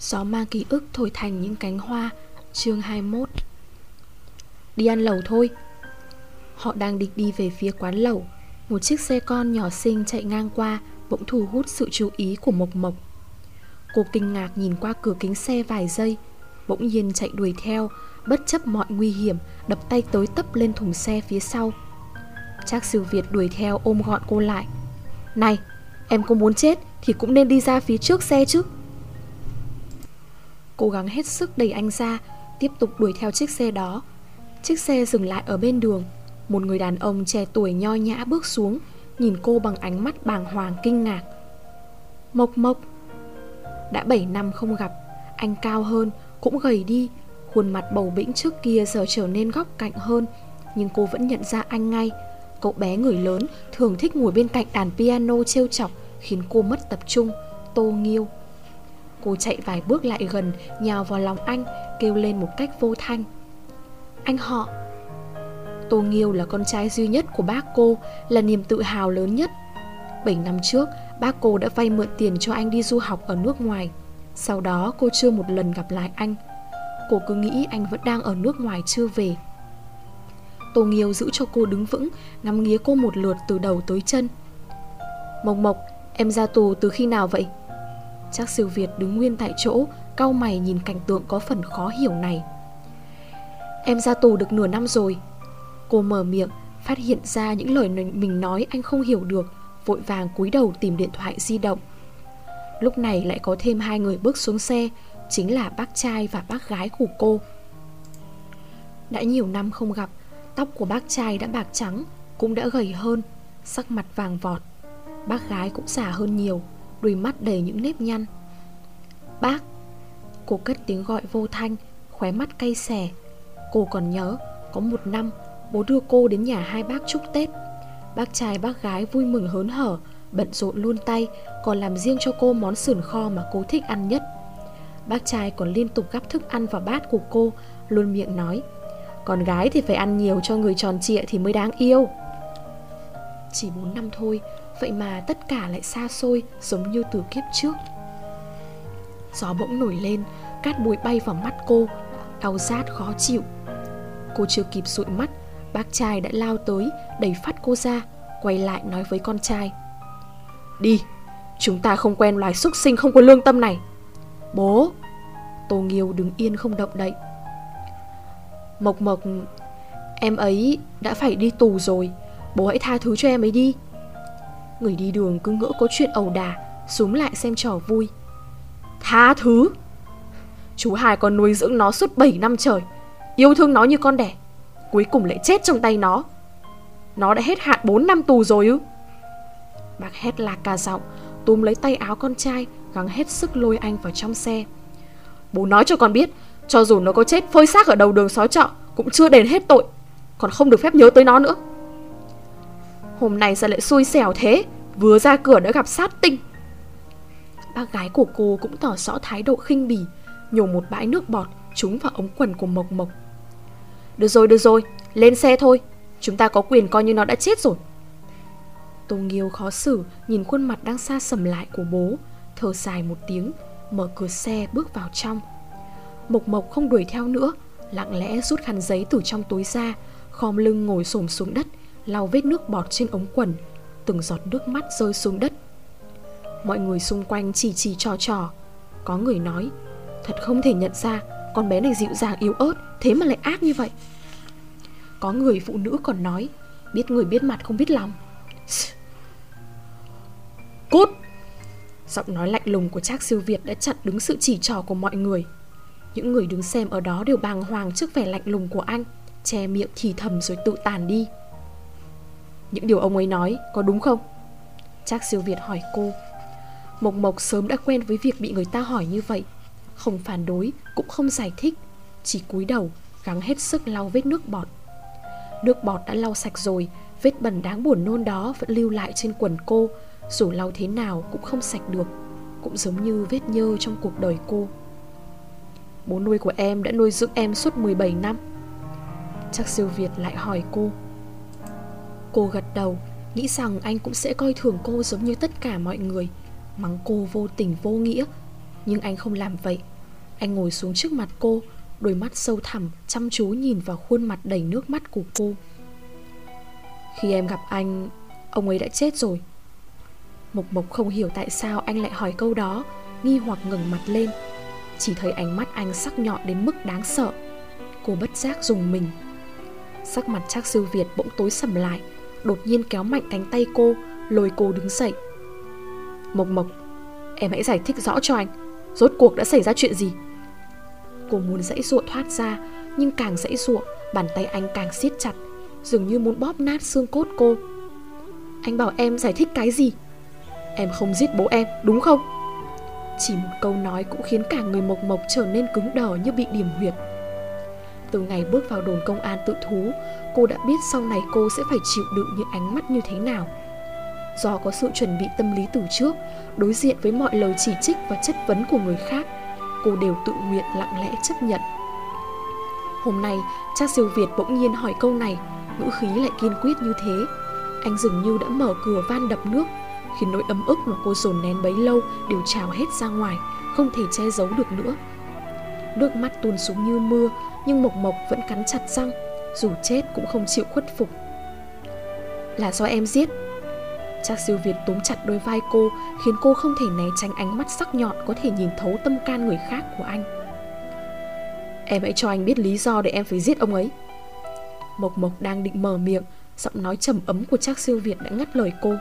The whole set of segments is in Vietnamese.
Gió mang ký ức thổi thành những cánh hoa. Chương 21 Đi ăn lẩu thôi. Họ đang định đi về phía quán lẩu. Một chiếc xe con nhỏ xinh chạy ngang qua, Bỗng thu hút sự chú ý của Mộc Mộc. Cô kinh ngạc nhìn qua cửa kính xe vài giây, Bỗng nhiên chạy đuổi theo, Bất chấp mọi nguy hiểm, Đập tay tới tấp lên thùng xe phía sau. Trác siêu Việt đuổi theo ôm gọn cô lại. Này, Em có muốn chết thì cũng nên đi ra phía trước xe chứ. Cố gắng hết sức đẩy anh ra Tiếp tục đuổi theo chiếc xe đó. Chiếc xe dừng lại ở bên đường. Một người đàn ông trẻ tuổi nho nhã bước xuống Nhìn cô bằng ánh mắt bàng hoàng kinh ngạc. Mộc mộc. Đã 7 năm không gặp Anh cao hơn, cũng gầy đi Khuôn mặt bầu bĩnh trước kia giờ trở nên góc cạnh hơn Nhưng cô vẫn nhận ra anh ngay. Cậu bé người lớn thường thích ngồi bên cạnh đàn piano trêu chọc Khiến cô mất tập trung Tô Nghiêu. Cô chạy vài bước lại gần, Nhào vào lòng anh, Kêu lên một cách vô thanh. Anh họ Tô Nghiêu là con trai duy nhất của bác cô, Là niềm tự hào lớn nhất. 7 năm trước, Bác cô đã vay mượn tiền cho anh đi du học ở nước ngoài. Sau đó, cô chưa một lần gặp lại anh. Cô cứ nghĩ anh vẫn đang ở nước ngoài chưa về. Tô Nghiêu giữ cho cô đứng vững, Ngắm nghía cô một lượt từ đầu tới chân. Mộc Mộc, Em ra tù từ khi nào vậy? Chắc siêu Việt đứng nguyên tại chỗ, Cau mày nhìn cảnh tượng có phần khó hiểu này. Em ra tù được nửa năm rồi. Cô mở miệng, Phát hiện ra những lời mình nói anh không hiểu được, Vội vàng cúi đầu tìm điện thoại di động. Lúc này lại có thêm hai người bước xuống xe, Chính là bác trai và bác gái của cô. Đã nhiều năm không gặp, Tóc của bác trai đã bạc trắng, Cũng đã gầy hơn, Sắc mặt vàng vọt. Bác gái cũng già hơn nhiều. Đôi mắt đầy những nếp nhăn. Bác, Cô cất tiếng gọi vô thanh, Khóe mắt cay xè. Cô còn nhớ, Có một năm, Bố đưa cô đến nhà hai bác chúc Tết. Bác trai bác gái vui mừng hớn hở, Bận rộn luôn tay, Còn làm riêng cho cô món sườn kho mà cô thích ăn nhất. Bác trai còn liên tục gắp thức ăn vào bát của cô, Luôn miệng nói, Con gái thì phải ăn nhiều cho người tròn trịa thì mới đáng yêu. Chỉ 4 năm thôi Vậy mà tất cả lại xa xôi, Giống như từ kiếp trước. Gió bỗng nổi lên, Cát bụi bay vào mắt cô, Đau rát khó chịu. Cô chưa kịp dụi mắt, Bác trai đã lao tới, Đẩy phát cô ra, Quay lại nói với con trai. Đi, Chúng ta không quen loài súc sinh không có lương tâm này. Bố, Tô Nghiêu đứng yên không động đậy. Mộc Mộc, Em ấy đã phải đi tù rồi, Bố hãy tha thứ cho em ấy đi. Người đi đường cứ ngỡ có chuyện ẩu đà, Xuống lại xem trò vui. Tha thứ! Chú Hải còn nuôi dưỡng nó suốt 7 năm trời Yêu thương nó như con đẻ Cuối cùng lại chết trong tay nó. Nó đã hết hạn 4 năm tù rồi ư? Bác hét lạc cả giọng Túm lấy tay áo con trai Gắng hết sức lôi anh vào trong xe. Bố nói cho con biết Cho dù nó có chết phơi xác ở đầu đường xó trọ Cũng chưa đền hết tội Còn không được phép nhớ tới nó nữa. Hôm nay sao lại xui xẻo thế? Vừa ra cửa đã gặp sát tinh. Bác gái của cô cũng tỏ rõ thái độ khinh bỉ, Nhổ một bãi nước bọt Trúng vào ống quần của Mộc Mộc. Được rồi được rồi, Lên xe thôi, Chúng ta có quyền coi như nó đã chết rồi. Tô Nghiêu khó xử, Nhìn khuôn mặt đang xa sầm lại của bố, Thở dài một tiếng, Mở cửa xe bước vào trong. Mộc Mộc không đuổi theo nữa, Lặng lẽ rút khăn giấy từ trong túi ra, Khom lưng ngồi xổm xuống đất lau vết nước bọt trên ống quần, Từng giọt nước mắt rơi xuống đất. Mọi người xung quanh chỉ chỉ trò trò. Có người nói, Thật không thể nhận ra, Con bé này dịu dàng, yếu ớt, Thế mà lại ác như vậy. Có người phụ nữ còn nói, Biết người biết mặt không biết lòng. Cút! Giọng nói lạnh lùng của Trác siêu Việt đã chặn đứng sự chỉ trò của mọi người. Những người đứng xem ở đó đều bàng hoàng trước vẻ lạnh lùng của anh, Che miệng thì thầm rồi tự tàn đi những điều ông ấy nói có đúng không? Trác siêu Việt hỏi cô. Mộc Mộc sớm đã quen với việc bị người ta hỏi như vậy. Không phản đối, cũng không giải thích. Chỉ cúi đầu, gắng hết sức lau vết nước bọt. Nước bọt đã lau sạch rồi Vết bẩn đáng buồn nôn đó vẫn lưu lại trên quần cô. Dù lau thế nào cũng không sạch được Cũng giống như vết nhơ trong cuộc đời cô. Bố nuôi của em đã nuôi dưỡng em suốt 17 năm. Chắc siêu Việt lại hỏi cô. Cô gật đầu, Nghĩ rằng anh cũng sẽ coi thường cô giống như tất cả mọi người. Mắng cô vô tình vô nghĩa. Nhưng anh không làm vậy. Anh ngồi xuống trước mặt cô, Đôi mắt sâu thẳm, chăm chú nhìn vào khuôn mặt đầy nước mắt của cô. Khi em gặp anh, Ông ấy đã chết rồi. Mộc Mộc không hiểu tại sao anh lại hỏi câu đó, Nghi hoặc ngừng mặt lên. Chỉ thấy ánh mắt anh sắc nhọn đến mức đáng sợ. Cô bất giác dùng mình. Sắc mặt chắc siêu Việt bỗng tối sầm lại. Đột nhiên kéo mạnh cánh tay cô, Lôi cô đứng dậy. Mộc Mộc, Em hãy giải thích rõ cho anh, Rốt cuộc đã xảy ra chuyện gì? Cô muốn dãy ruộng thoát ra, Nhưng càng dãy ruộng, Bàn tay anh càng siết chặt, Dường như muốn bóp nát xương cốt cô. Anh bảo em giải thích cái gì? Em không giết bố em, đúng không? Chỉ một câu nói cũng khiến cả người mộc mộc trở nên cứng đờ như bị điểm huyệt. Từ ngày bước vào đồn công an tự thú, Cô đã biết sau này cô sẽ phải chịu đựng những ánh mắt như thế nào. Do có sự chuẩn bị tâm lý từ trước, Đối diện với mọi lời chỉ trích và chất vấn của người khác, Cô đều tự nguyện lặng lẽ chấp nhận. Hôm nay, cha siêu Việt bỗng nhiên hỏi câu này, Ngữ khí lại kiên quyết như thế. Anh dường như đã mở cửa van đập nước, Khiến nỗi ấm ức mà cô dồn nén bấy lâu Đều trào hết ra ngoài, Không thể che giấu được nữa. Nước mắt tuôn xuống như mưa, Nhưng Mộc Mộc vẫn cắn chặt răng, Dù chết cũng không chịu khuất phục. Là do em giết. Trác siêu Việt túm chặt đôi vai cô, Khiến cô không thể né tránh ánh mắt sắc nhọn Có thể nhìn thấu tâm can người khác của anh. Em hãy cho anh biết lý do để em phải giết ông ấy. Mộc Mộc đang định mở miệng, Giọng nói trầm ấm của Trác siêu Việt đã ngắt lời cô.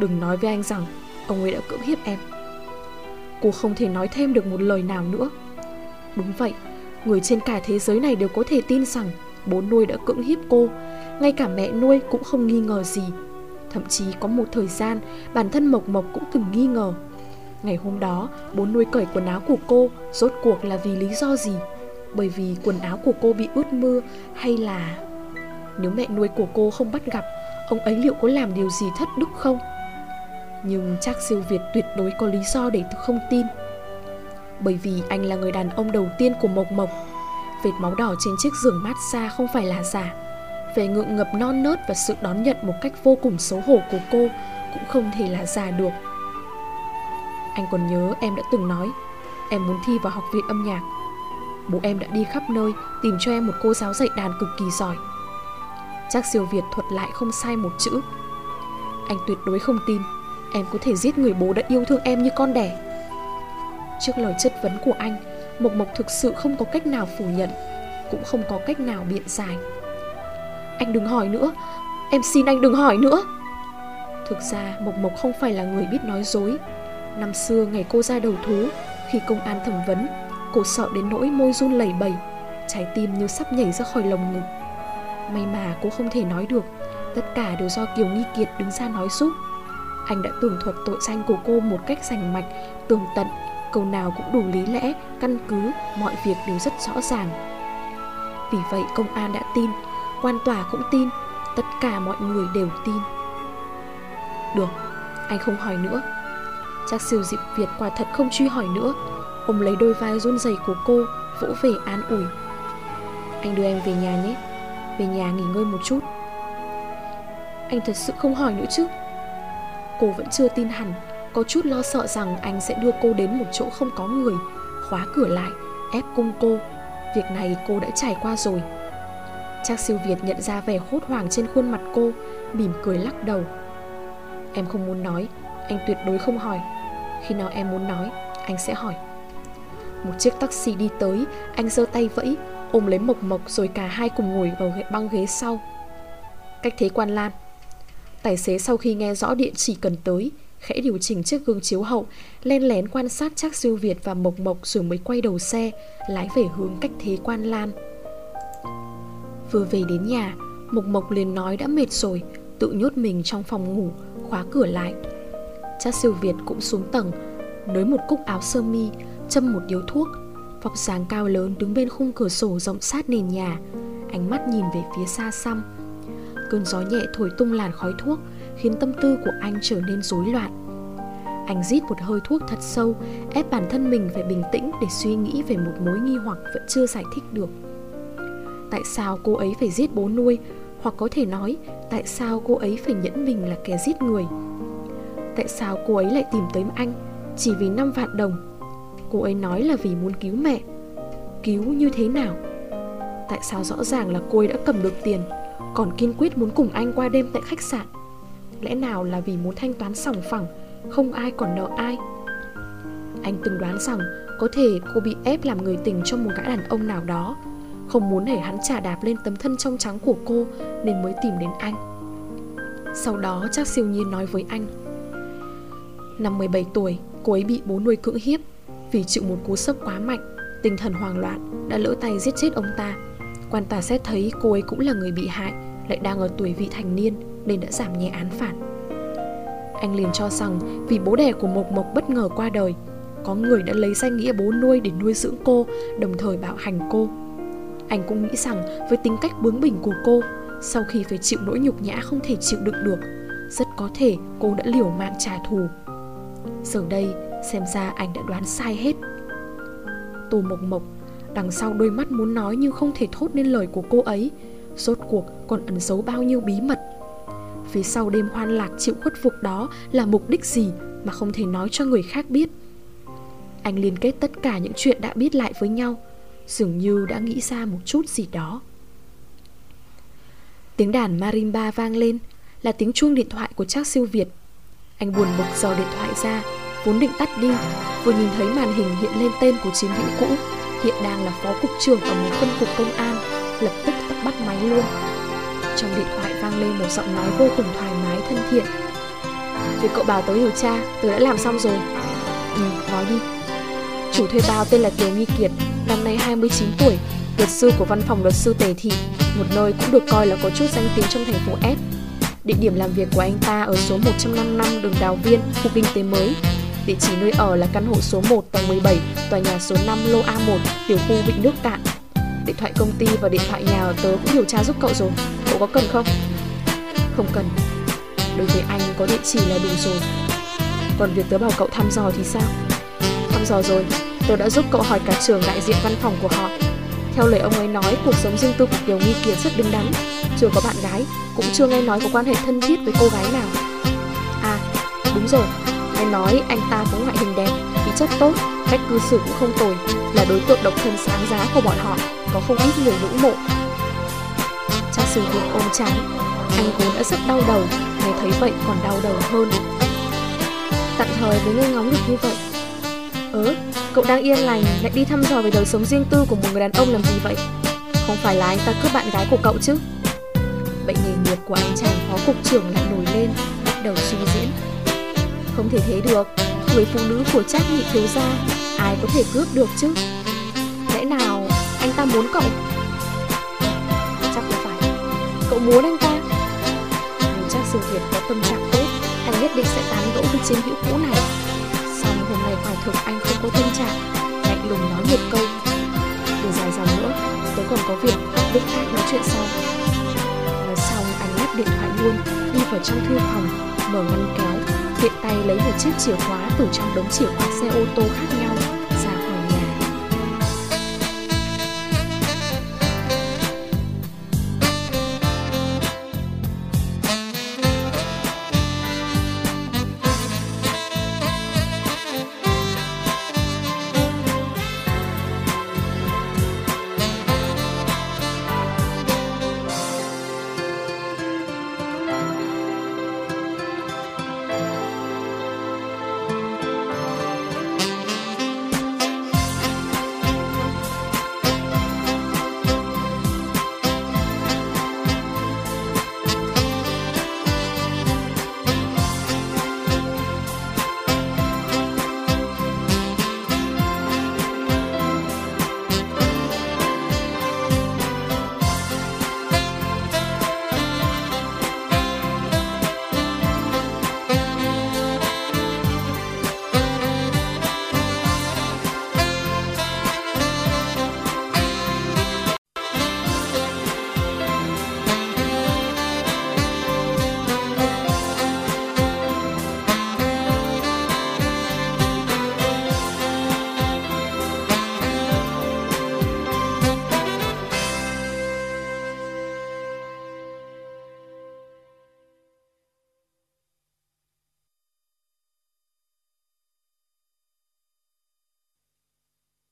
Đừng nói với anh rằng Ông ấy đã cưỡng hiếp em. Cô không thể nói thêm được một lời nào nữa. Đúng vậy, Người trên cả thế giới này đều có thể tin rằng Bố nuôi đã cưỡng hiếp cô, Ngay cả mẹ nuôi cũng không nghi ngờ gì. Thậm chí có một thời gian, Bản thân Mộc Mộc cũng từng nghi ngờ. Ngày hôm đó, bố nuôi cởi quần áo của cô, Rốt cuộc là vì lý do gì? Bởi vì quần áo của cô bị ướt mưa Hay là Nếu mẹ nuôi của cô không bắt gặp, Ông ấy liệu có làm điều gì thất đức không? Nhưng chắc siêu Việt tuyệt đối có lý do để không tin. Bởi vì anh là người đàn ông đầu tiên của Mộc Mộc. Vệt máu đỏ trên chiếc giường mát xa không phải là giả. Về ngượng ngập non nớt và sự đón nhận một cách vô cùng xấu hổ của cô cũng không thể là giả được. Anh còn nhớ em đã từng nói, em muốn thi vào học viện âm nhạc. Bố em đã đi khắp nơi tìm cho em một cô giáo dạy đàn cực kỳ giỏi. Chắc siêu việt thuật lại không sai một chữ. Anh tuyệt đối không tin em có thể giết người bố đã yêu thương em như con đẻ trước lời chất vấn của anh. Mộc mộc thực sự không có cách nào phủ nhận, cũng không có cách nào biện giải. Anh đừng hỏi nữa. Em xin anh đừng hỏi nữa. Thực ra, Mộc Mộc không phải là người biết nói dối. Năm xưa, ngày cô ra đầu thú, Khi công an thẩm vấn, Cô sợ đến nỗi môi run lẩy bẩy, Trái tim như sắp nhảy ra khỏi lồng ngực. May mà cô không thể nói được, Tất cả đều do Kiều Nghi Kiệt đứng ra nói giúp. Anh đã tường thuật tội danh của cô một cách rành mạch, Tường tận Câu nào cũng đủ lý lẽ, căn cứ Mọi việc đều rất rõ ràng. Vì vậy công an đã tin quan tòa cũng tin Tất cả mọi người đều tin. Được, anh không hỏi nữa. Chắc siêu dịp Việt quả thật không truy hỏi nữa. Ông lấy đôi vai run rẩy của cô Vỗ về an ủi. Anh đưa em về nhà nhé Về nhà nghỉ ngơi một chút. Anh thật sự không hỏi nữa chứ? Cô vẫn chưa tin hẳn. Có chút lo sợ rằng anh sẽ đưa cô đến một chỗ không có người, Khóa cửa lại, Ép cung cô. Việc này cô đã trải qua rồi. Chắc siêu Việt nhận ra vẻ hốt hoảng trên khuôn mặt cô, Mỉm cười lắc đầu. Em không muốn nói, Anh tuyệt đối không hỏi. Khi nào em muốn nói, Anh sẽ hỏi. Một chiếc taxi đi tới, Anh giơ tay vẫy, Ôm lấy Mộc Mộc rồi cả hai cùng ngồi vào băng ghế sau. Cách thế quan lan. Tài xế sau khi nghe rõ địa chỉ cần tới Khẽ điều chỉnh chiếc gương chiếu hậu, Len lén quan sát chắc siêu Việt và Mộc Mộc Rồi mới quay đầu xe, Lái về hướng cách thế quan lan. Vừa về đến nhà, Mộc Mộc liền nói đã mệt rồi, Tự nhốt mình trong phòng ngủ, Khóa cửa lại. Trác siêu Việt cũng xuống tầng, Nới một cúc áo sơ mi, Châm một điếu thuốc. Vóc dáng cao lớn đứng bên khung cửa sổ rộng sát nền nhà, Ánh mắt nhìn về phía xa xăm. Cơn gió nhẹ thổi tung làn khói thuốc Khiến tâm tư của anh trở nên rối loạn. Anh rít một hơi thuốc thật sâu, Ép bản thân mình phải bình tĩnh Để suy nghĩ về một mối nghi hoặc vẫn chưa giải thích được. Tại sao cô ấy phải giết bố nuôi? Hoặc có thể nói, tại sao cô ấy phải nhẫn mình là kẻ giết người? Tại sao cô ấy lại tìm tới anh chỉ vì 5 vạn đồng? Cô ấy nói là vì muốn cứu mẹ. Cứu như thế nào? Tại sao rõ ràng là cô ấy đã cầm được tiền, Còn kiên quyết muốn cùng anh qua đêm tại khách sạn? Lẽ nào là vì muốn thanh toán sòng phẳng, Không ai còn nợ ai? Anh từng đoán rằng Có thể cô bị ép làm người tình cho một gã đàn ông nào đó. Không muốn để hắn trả đạp lên tấm thân trong trắng của cô Nên mới tìm đến anh. Sau đó, chắc siêu nhiên nói với anh, Năm 17 tuổi, Cô ấy bị bố nuôi cưỡng hiếp. Vì chịu một cú sốc quá mạnh, Tinh thần hoang loạn, Đã lỡ tay giết chết ông ta. Quan tà xét thấy cô ấy cũng là người bị hại, Lại đang ở tuổi vị thành niên. Nên đã giảm nhẹ án phạt. Anh liền cho rằng Vì bố đẻ của Mộc Mộc bất ngờ qua đời, Có người đã lấy danh nghĩa bố nuôi để nuôi dưỡng cô, Đồng thời bạo hành cô. Anh cũng nghĩ rằng với tính cách bướng bỉnh của cô, Sau khi phải chịu nỗi nhục nhã không thể chịu đựng được, Rất có thể cô đã liều mạng trả thù. Giờ đây, xem ra anh đã đoán sai hết. Tô Mộc Mộc Đằng sau đôi mắt muốn nói nhưng không thể thốt nên lời của cô ấy, Rốt cuộc còn ẩn giấu bao nhiêu bí mật. Phía sau đêm hoan lạc chịu khuất phục đó là mục đích gì mà không thể nói cho người khác biết. Anh liên kết tất cả những chuyện đã biết lại với nhau, Dường như đã nghĩ ra một chút gì đó. Tiếng đàn marimba vang lên, Là tiếng chuông điện thoại của Trác siêu Việt. Anh buồn bực dò điện thoại ra, Vốn định tắt đi, Vừa nhìn thấy màn hình hiện lên tên của chiến hữu cũ, Hiện đang là phó cục trưởng ở một phân cục công an, Lập tức tắt bắt máy luôn. Trong điện thoại vang lên một giọng nói vô cùng thoải mái thân thiện. Việc cậu bảo tớ điều tra Tớ đã làm xong rồi. Ừ, nói đi. Chủ thuê bao tên là Kiều Nghi Kiệt Năm nay 29 tuổi Luật sư của văn phòng luật sư Tề Thị Một nơi cũng được coi là có chút danh tiếng trong thành phố S. Địa điểm làm việc của anh ta ở số 155 đường Đào Viên, khu kinh tế mới, Địa chỉ nơi ở là căn hộ số 1 tầng 17, tòa nhà số 5 lô A1, tiểu khu Vịnh Nước Cạn. Điện thoại công ty và điện thoại nhà ở tớ cũng điều tra giúp cậu rồi, cậu có cần không? Không cần. Đối với anh có địa chỉ là đủ rồi. Còn việc tớ bảo cậu thăm dò thì sao? Thăm dò rồi, tớ đã giúp cậu hỏi cả trường đại diện văn phòng của họ. Theo lời ông ấy nói, cuộc sống riêng tư của Kiều Nghi Kiệt rất đứng đắn. Chưa có bạn gái, cũng chưa nghe nói có quan hệ thân thiết với cô gái nào. À, đúng rồi, Nghe nói anh ta có ngoại hình đẹp, khí chất tốt, cách cư xử cũng không tồi, là đối tượng độc thân sáng giá của bọn họ, có không ít người ngưỡng mộ. Cha sư Việt ôm chán, anh vốn đã rất đau đầu, nghe thấy vậy còn đau đầu hơn. Tạm thời mới nghe ngóng được như vậy. Ớ, cậu đang yên lành lại đi thăm dò về đời sống riêng tư của một người đàn ông làm gì vậy? Không phải là anh ta cướp bạn gái của cậu chứ? Bệnh nghề nghiệp của anh chàng phó cục trưởng lại nổi lên, bắt đầu suy diễn. Không thể thế được Người phụ nữ của trác nhị thiếu gia Ai có thể cướp được chứ Lẽ nào anh ta muốn cậu muốn anh ta. Nhưng chắc sự Việt có tâm trạng tốt, Anh nhất định sẽ tán gẫu với chiến hữu cũ này. Xong hôm nay quả thực anh không có tâm trạng, Lạnh lùng nói một câu. Đừng dài dòng nữa Tôi còn có việc Lúc khác nói chuyện sau. Nói xong, anh lắp điện thoại luôn, Đi vào trong thư phòng, Mở ngăn kéo, tiện tay lấy một chiếc chìa khóa từ trong đống chìa khóa xe ô tô khác nhau.